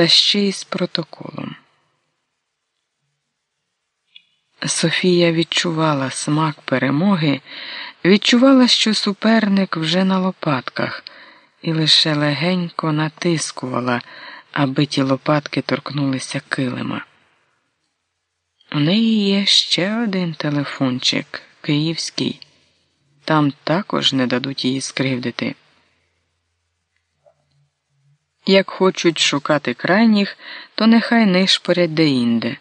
та ще й з протоколом. Софія відчувала смак перемоги, відчувала, що суперник вже на лопатках, і лише легенько натискувала, аби ті лопатки торкнулися килима. У неї є ще один телефончик київський. Там також не дадуть її скривдити. Як хочуть шукати крайніх, то нехай нишпорять деінде.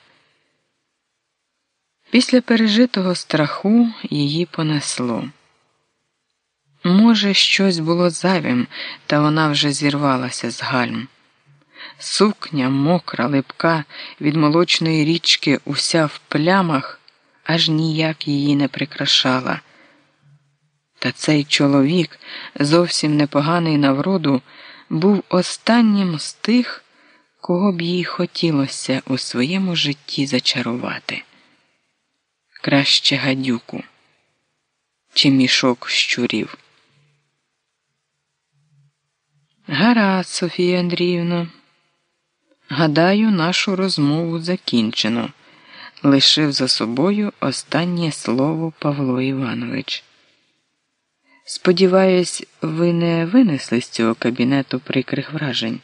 Після пережитого страху її понесло. Може, щось було зайвим, та вона вже зірвалася з гальм. Сукня, мокра, липка від молочної річки, уся в плямах, аж ніяк її не прикрашала. Та цей чоловік, зовсім непоганий на вроду, був останнім з тих, кого б їй хотілося у своєму житті зачарувати. Краще гадюку чи мішок щурів. Гаразд, Софія Андріївна. Гадаю, нашу розмову закінчено. Лишив за собою останнє слово Павло Іванович. Сподіваюсь, ви не винесли з цього кабінету прикрих вражень.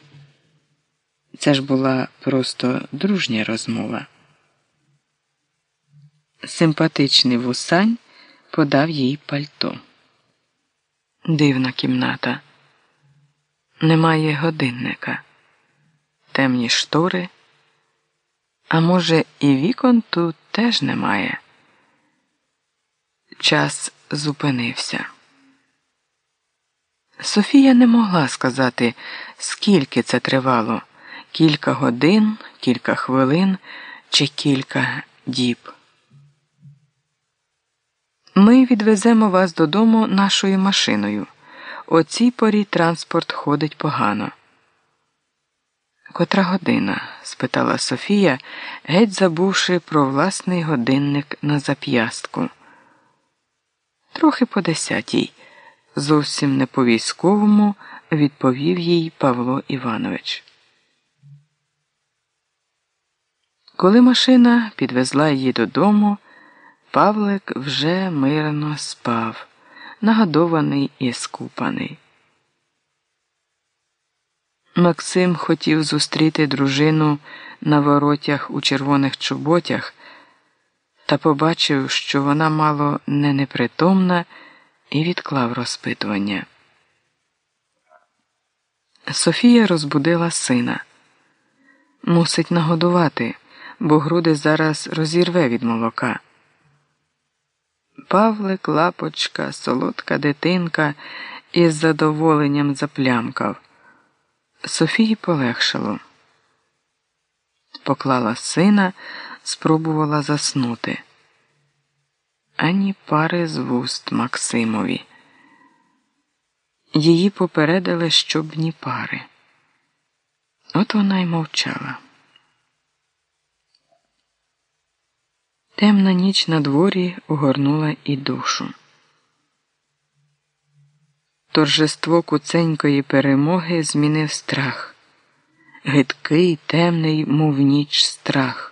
Це ж була просто дружня розмова. Симпатичний вусань подав їй пальто. Дивна кімната. Немає годинника, темні штори. А може, і вікон тут теж немає. Час зупинився. Софія не могла сказати, скільки це тривало кілька годин, кілька хвилин чи кілька діб. Ми відвеземо вас додому нашою машиною. О цій порі транспорт ходить погано. Котра година? спитала Софія, геть забувши про власний годинник на зап'ястку. Трохи по десятій зовсім не по військовому, відповів їй Павло Іванович. Коли машина підвезла її додому, Павлик вже мирно спав, нагодований і скупаний. Максим хотів зустріти дружину на воротях у червоних чоботях та побачив, що вона мало не непритомна і відклав розпитування. Софія розбудила сина. Мусить нагодувати, бо груди зараз розірве від молока. Павлик, лапочка, солодка дитинка із задоволенням заплямкав. Софії полегшало. Поклала сина, спробувала заснути ані пари з вуст Максимові. Її попередили, щоб ні пари. От вона й мовчала. Темна ніч на дворі огорнула і душу. Торжество куценької перемоги змінив страх, гидкий, темний, мов ніч страх.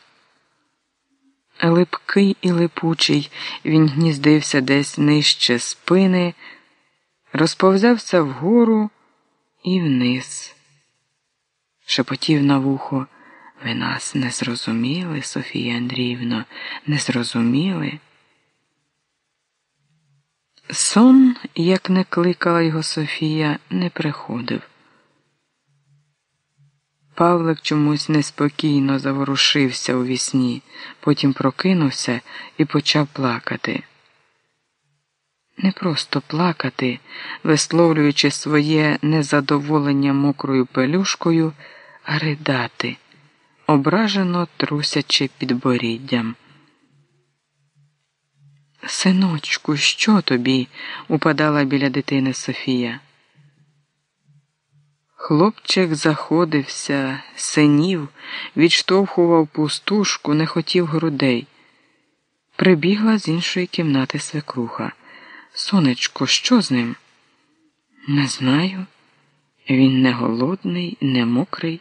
Липкий і липучий він гніздився десь нижче спини, розповзався вгору і вниз. Шепотів на вухо. Ви нас не зрозуміли, Софія Андріївна, не зрозуміли. Сон, як не кликала його Софія, не приходив. Павлик чомусь неспокійно заворушився у вісні, потім прокинувся і почав плакати. Не просто плакати, висловлюючи своє незадоволення мокрою пелюшкою, а ридати, ображено трусячи підборіддям. Синочку, що тобі? упадала біля дитини Софія. Хлопчик заходився, синів, відштовхував пустушку, не хотів грудей. Прибігла з іншої кімнати свекруха. Сонечко, що з ним? Не знаю. Він не голодний, не мокрий.